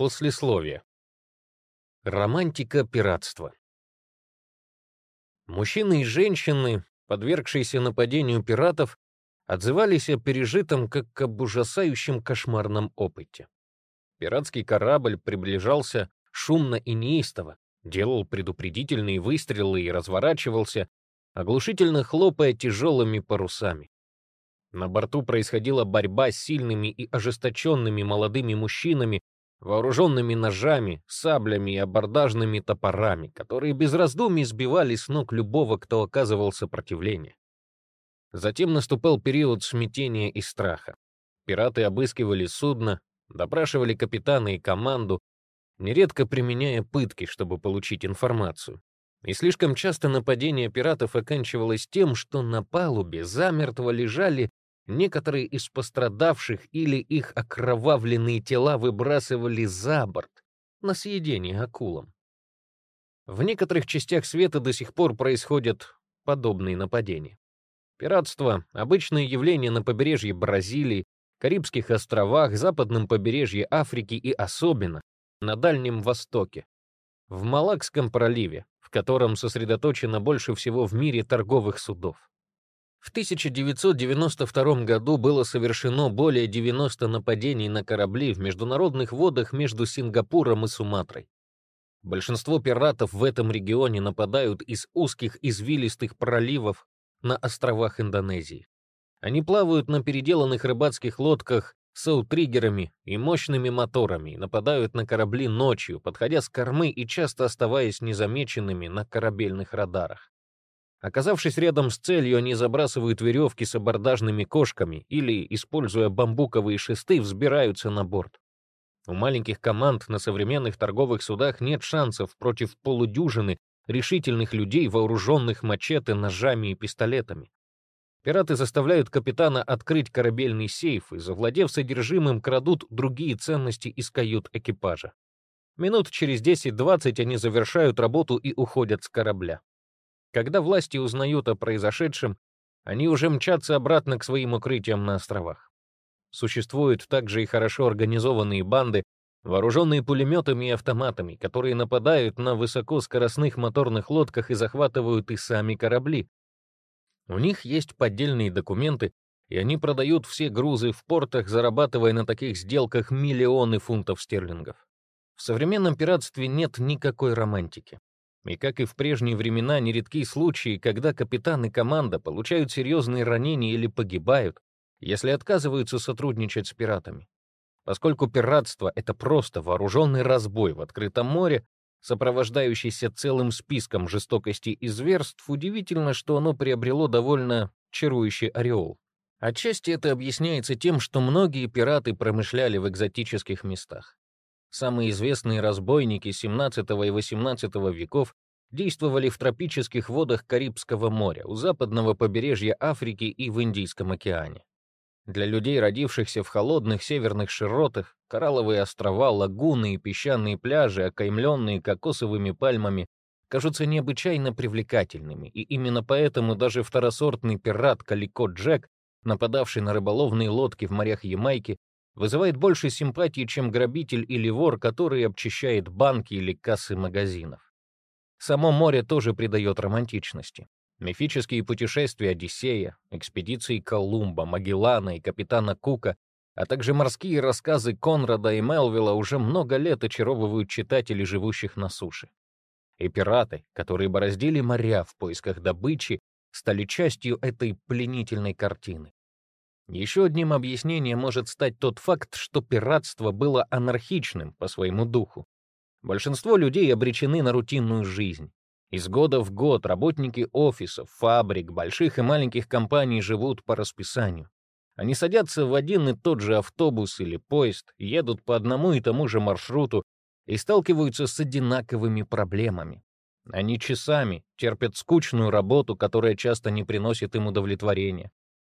Послесловие. Романтика пиратства. Мужчины и женщины, подвергшиеся нападению пиратов, отзывались о пережитом как об ужасающем кошмарном опыте. Пиратский корабль приближался шумно и неистово, делал предупредительные выстрелы и разворачивался, оглушительно хлопая тяжелыми парусами. На борту происходила борьба с сильными и ожесточенными молодыми мужчинами, вооруженными ножами, саблями и абордажными топорами, которые без раздумий сбивали с ног любого, кто оказывал сопротивление. Затем наступал период смятения и страха. Пираты обыскивали судно, допрашивали капитана и команду, нередко применяя пытки, чтобы получить информацию. И слишком часто нападение пиратов оканчивалось тем, что на палубе замертво лежали Некоторые из пострадавших или их окровавленные тела выбрасывали за борт на съедение акулам. В некоторых частях света до сих пор происходят подобные нападения. Пиратство — обычное явление на побережье Бразилии, Карибских островах, западном побережье Африки и особенно на Дальнем Востоке, в Малакском проливе, в котором сосредоточено больше всего в мире торговых судов. В 1992 году было совершено более 90 нападений на корабли в международных водах между Сингапуром и Суматрой. Большинство пиратов в этом регионе нападают из узких извилистых проливов на островах Индонезии. Они плавают на переделанных рыбацких лодках с аутриггерами и мощными моторами и нападают на корабли ночью, подходя с кормы и часто оставаясь незамеченными на корабельных радарах. Оказавшись рядом с целью, они забрасывают веревки с абордажными кошками или, используя бамбуковые шесты, взбираются на борт. У маленьких команд на современных торговых судах нет шансов против полудюжины решительных людей, вооруженных мачете, ножами и пистолетами. Пираты заставляют капитана открыть корабельный сейф и, завладев содержимым, крадут другие ценности из кают экипажа. Минут через 10-20 они завершают работу и уходят с корабля. Когда власти узнают о произошедшем, они уже мчатся обратно к своим укрытиям на островах. Существуют также и хорошо организованные банды, вооруженные пулеметами и автоматами, которые нападают на высокоскоростных моторных лодках и захватывают и сами корабли. У них есть поддельные документы, и они продают все грузы в портах, зарабатывая на таких сделках миллионы фунтов стерлингов. В современном пиратстве нет никакой романтики. И как и в прежние времена, нередки случаи, когда капитан и команда получают серьезные ранения или погибают, если отказываются сотрудничать с пиратами. Поскольку пиратство — это просто вооруженный разбой в открытом море, сопровождающийся целым списком жестокостей и зверств, удивительно, что оно приобрело довольно чарующий ореол. Отчасти это объясняется тем, что многие пираты промышляли в экзотических местах. Самые известные разбойники XVII и XVIII веков действовали в тропических водах Карибского моря, у западного побережья Африки и в Индийском океане. Для людей, родившихся в холодных северных широтах, коралловые острова, лагуны и песчаные пляжи, окаймленные кокосовыми пальмами, кажутся необычайно привлекательными, и именно поэтому даже второсортный пират Калико Джек, нападавший на рыболовные лодки в морях Ямайки, вызывает больше симпатии, чем грабитель или вор, который обчищает банки или кассы магазинов. Само море тоже придает романтичности. Мифические путешествия Одиссея, экспедиции Колумба, Магеллана и капитана Кука, а также морские рассказы Конрада и Мелвилла уже много лет очаровывают читателей, живущих на суше. И пираты, которые бороздили моря в поисках добычи, стали частью этой пленительной картины. Еще одним объяснением может стать тот факт, что пиратство было анархичным по своему духу. Большинство людей обречены на рутинную жизнь. Из года в год работники офисов, фабрик, больших и маленьких компаний живут по расписанию. Они садятся в один и тот же автобус или поезд, едут по одному и тому же маршруту и сталкиваются с одинаковыми проблемами. Они часами терпят скучную работу, которая часто не приносит им удовлетворения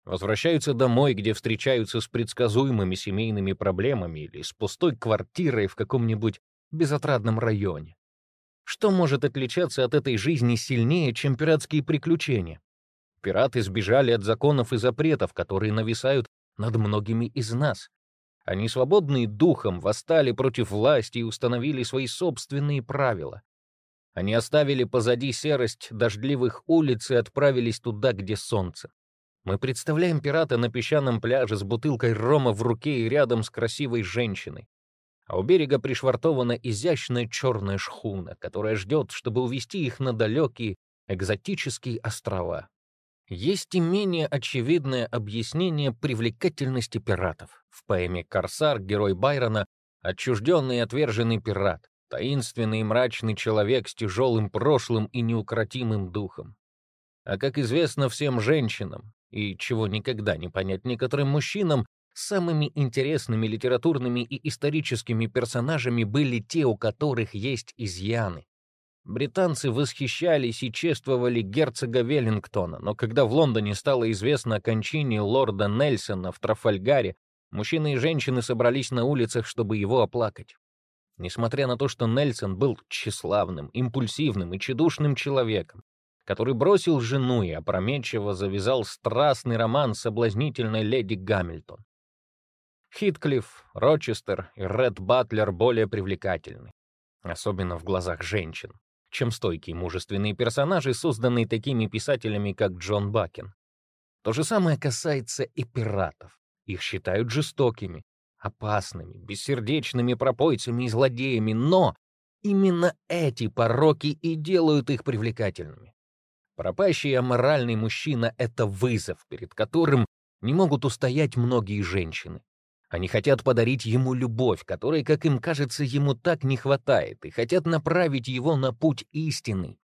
возвращаются домой, где встречаются с предсказуемыми семейными проблемами или с пустой квартирой в каком-нибудь безотрадном районе. Что может отличаться от этой жизни сильнее, чем пиратские приключения? Пираты сбежали от законов и запретов, которые нависают над многими из нас. Они, свободные духом, восстали против власти и установили свои собственные правила. Они оставили позади серость дождливых улиц и отправились туда, где солнце. Мы представляем пирата на песчаном пляже с бутылкой рома в руке и рядом с красивой женщиной. А у берега пришвартована изящная черная шхуна, которая ждет, чтобы увести их на далекие экзотические острова. Есть и менее очевидное объяснение привлекательности пиратов. В поэме «Корсар» герой Байрона — отчужденный и отверженный пират, таинственный и мрачный человек с тяжелым прошлым и неукротимым духом. А как известно всем женщинам, и чего никогда не понять некоторым мужчинам, самыми интересными литературными и историческими персонажами были те, у которых есть изъяны. Британцы восхищались и чествовали герцога Веллингтона, но когда в Лондоне стало известно о кончине лорда Нельсона в Трафальгаре, мужчины и женщины собрались на улицах, чтобы его оплакать. Несмотря на то, что Нельсон был тщеславным, импульсивным и чедушным человеком, который бросил жену и опрометчиво завязал страстный роман с соблазнительной леди Гамильтон. Хитклифф, Рочестер и Ред Батлер более привлекательны, особенно в глазах женщин, чем стойкие мужественные персонажи, созданные такими писателями, как Джон Бакен. То же самое касается и пиратов. Их считают жестокими, опасными, бессердечными пропойцами и злодеями, но именно эти пороки и делают их привлекательными. Пропащий аморальный мужчина — это вызов, перед которым не могут устоять многие женщины. Они хотят подарить ему любовь, которой, как им кажется, ему так не хватает, и хотят направить его на путь истины.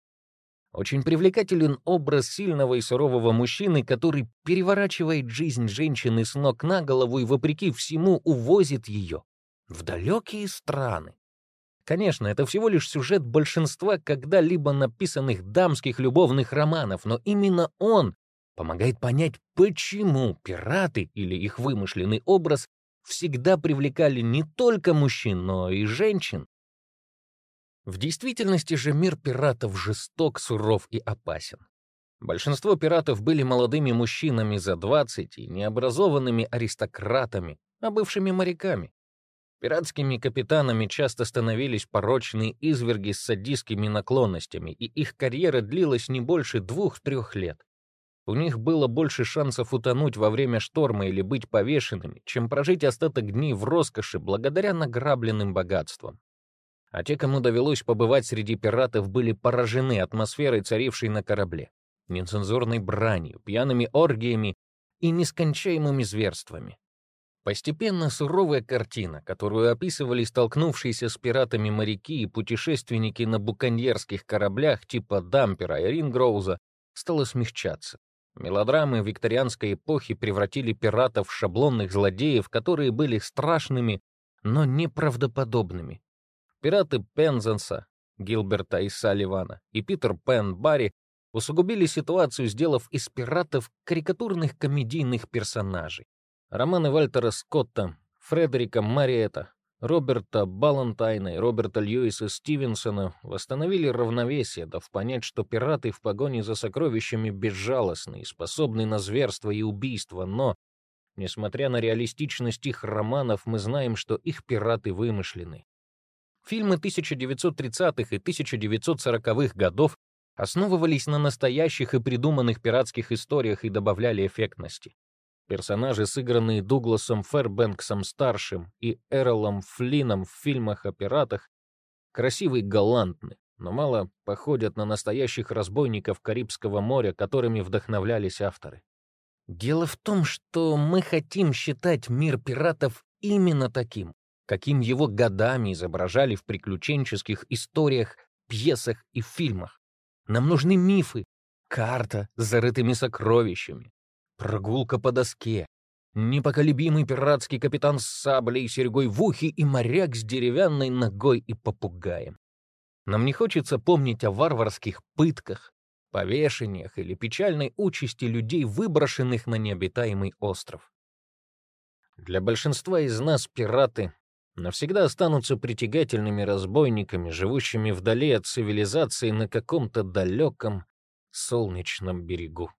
Очень привлекателен образ сильного и сурового мужчины, который переворачивает жизнь женщины с ног на голову и, вопреки всему, увозит ее в далекие страны. Конечно, это всего лишь сюжет большинства когда-либо написанных дамских любовных романов, но именно он помогает понять, почему пираты или их вымышленный образ всегда привлекали не только мужчин, но и женщин. В действительности же мир пиратов жесток, суров и опасен. Большинство пиратов были молодыми мужчинами за 20 и необразованными аристократами, а бывшими моряками. Пиратскими капитанами часто становились порочные изверги с садистскими наклонностями, и их карьера длилась не больше двух-трех лет. У них было больше шансов утонуть во время шторма или быть повешенными, чем прожить остаток дней в роскоши благодаря награбленным богатствам. А те, кому довелось побывать среди пиратов, были поражены атмосферой, царившей на корабле, нецензурной бранью, пьяными оргиями и нескончаемыми зверствами. Постепенно суровая картина, которую описывали столкнувшиеся с пиратами моряки и путешественники на буконьерских кораблях типа Дампера и Рингроуза, стала смягчаться. Мелодрамы викторианской эпохи превратили пиратов в шаблонных злодеев, которые были страшными, но неправдоподобными. Пираты Пензенса, Гилберта и Салливана и Питер Пен Барри усугубили ситуацию, сделав из пиратов карикатурных комедийных персонажей. Романы Вальтера Скотта, Фредерика Мариэта, Роберта Балантайна и Роберта Льюиса Стивенсона восстановили равновесие, дав понять, что пираты в погоне за сокровищами безжалостны и способны на зверство и убийство, но, несмотря на реалистичность их романов, мы знаем, что их пираты вымышлены. Фильмы 1930-х и 1940-х годов основывались на настоящих и придуманных пиратских историях и добавляли эффектности. Персонажи, сыгранные Дугласом Фербенксом-старшим и Эролом Флином в фильмах о пиратах, красивы и галантны, но мало походят на настоящих разбойников Карибского моря, которыми вдохновлялись авторы. Дело в том, что мы хотим считать мир пиратов именно таким, каким его годами изображали в приключенческих историях, пьесах и фильмах. Нам нужны мифы, карта с зарытыми сокровищами, Прогулка по доске. Непоколебимый пиратский капитан с саблей, серьгой в ухе и моряк с деревянной ногой и попугаем. Нам не хочется помнить о варварских пытках, повешениях или печальной участи людей, выброшенных на необитаемый остров. Для большинства из нас пираты навсегда останутся притягательными разбойниками, живущими вдали от цивилизации на каком-то далеком солнечном берегу.